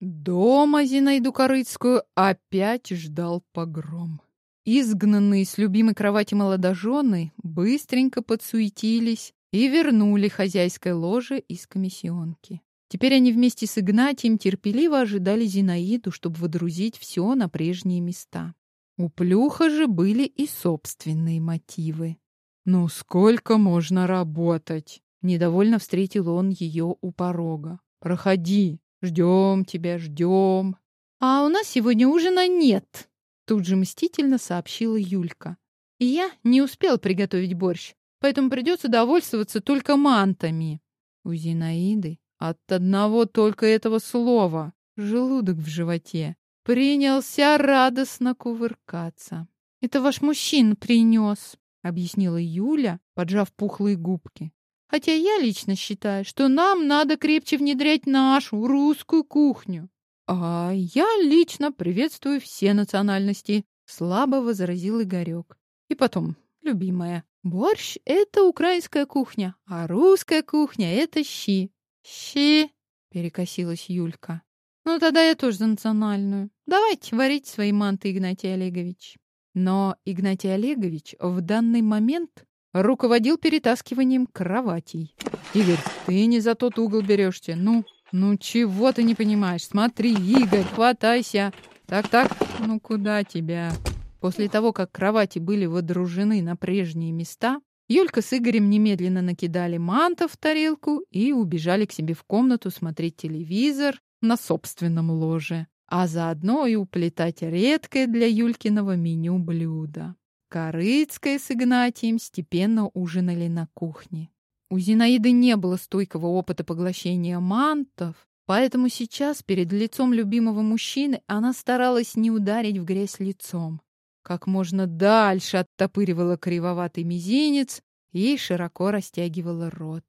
Дома Зинаиду Корыцкую опять ждал погром. Изгнанные с любимой кровати молодожены быстренько подсуетились и вернули хозяйское ложе из комиссионки. Теперь они вместе с Игнатием терпеливо ожидали Зинаиду, чтобы водрузить все на прежние места. У Плюха же были и собственные мотивы. «Ну сколько можно работать?» Недовольно встретил он ее у порога. «Проходи, ждем тебя, ждем». «А у нас сегодня ужина нет», Тут же мстительно сообщила Юлька. И я не успел приготовить борщ, поэтому придется довольствоваться только мантами. У Зинаиды от одного только этого слова желудок в животе принялся радостно кувыркаться. «Это ваш мужчина принес», — объяснила Юля, поджав пухлые губки. «Хотя я лично считаю, что нам надо крепче внедрять нашу русскую кухню. «А я лично приветствую все национальности», — слабо возразил Игорек. «И потом, любимая, борщ — это украинская кухня, а русская кухня — это щи». «Щи?» — перекосилась Юлька. «Ну, тогда я тоже за национальную. Давайте варить свои манты, Игнатий Олегович». Но Игнатий Олегович в данный момент руководил перетаскиванием кроватей. «Игорь, ты не за тот угол берешься. Ну, «Ну чего ты не понимаешь? Смотри, Игорь, хватайся!» «Так-так, ну куда тебя?» После того, как кровати были водружены на прежние места, Юлька с Игорем немедленно накидали мантов в тарелку и убежали к себе в комнату смотреть телевизор на собственном ложе, а заодно и уплетать редкое для Юлькиного меню блюдо. Корыцкая с Игнатием степенно ужинали на кухне. У Зинаиды не было стойкого опыта поглощения мантов, поэтому сейчас перед лицом любимого мужчины она старалась не ударить в грязь лицом. Как можно дальше оттопыривала кривоватый мизинец и широко растягивала рот.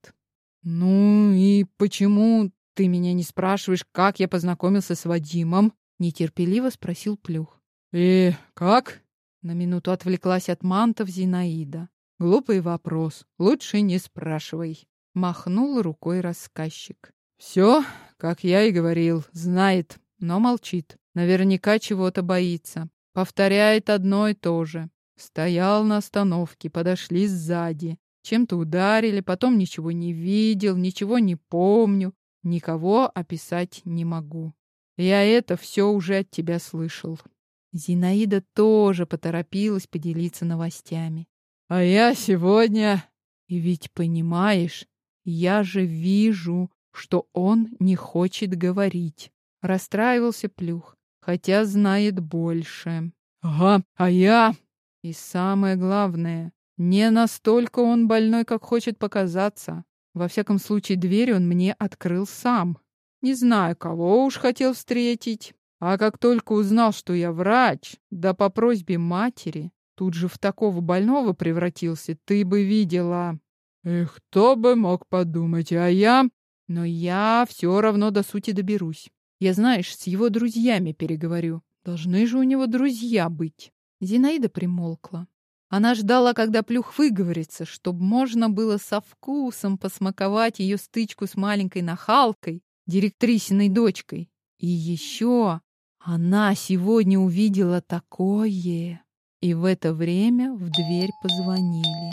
«Ну и почему ты меня не спрашиваешь, как я познакомился с Вадимом?» — нетерпеливо спросил Плюх. «Э, как?» — на минуту отвлеклась от мантов Зинаида. Глупый вопрос. Лучше не спрашивай. Махнул рукой рассказчик. Все, как я и говорил, знает, но молчит. Наверняка чего-то боится. Повторяет одно и то же. Стоял на остановке, подошли сзади. Чем-то ударили, потом ничего не видел, ничего не помню. Никого описать не могу. Я это все уже от тебя слышал. Зинаида тоже поторопилась поделиться новостями. А я сегодня... И ведь понимаешь, я же вижу, что он не хочет говорить. Расстраивался Плюх, хотя знает больше. Ага, а я... И самое главное, не настолько он больной, как хочет показаться. Во всяком случае, дверь он мне открыл сам. Не знаю, кого уж хотел встретить. А как только узнал, что я врач, да по просьбе матери, Тут же в такого больного превратился, ты бы видела. Эх, кто бы мог подумать, а я... Но я все равно до сути доберусь. Я, знаешь, с его друзьями переговорю. Должны же у него друзья быть. Зинаида примолкла. Она ждала, когда Плюх выговорится, чтобы можно было со вкусом посмаковать ее стычку с маленькой нахалкой, директрисиной дочкой. И еще она сегодня увидела такое. И в это время в дверь позвонили.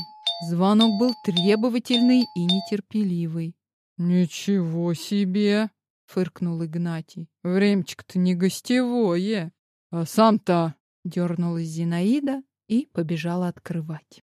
Звонок был требовательный и нетерпеливый. «Ничего себе!» — фыркнул Игнатий. «Времечко-то не гостевое. А сам-то...» — дернулась Зинаида и побежала открывать.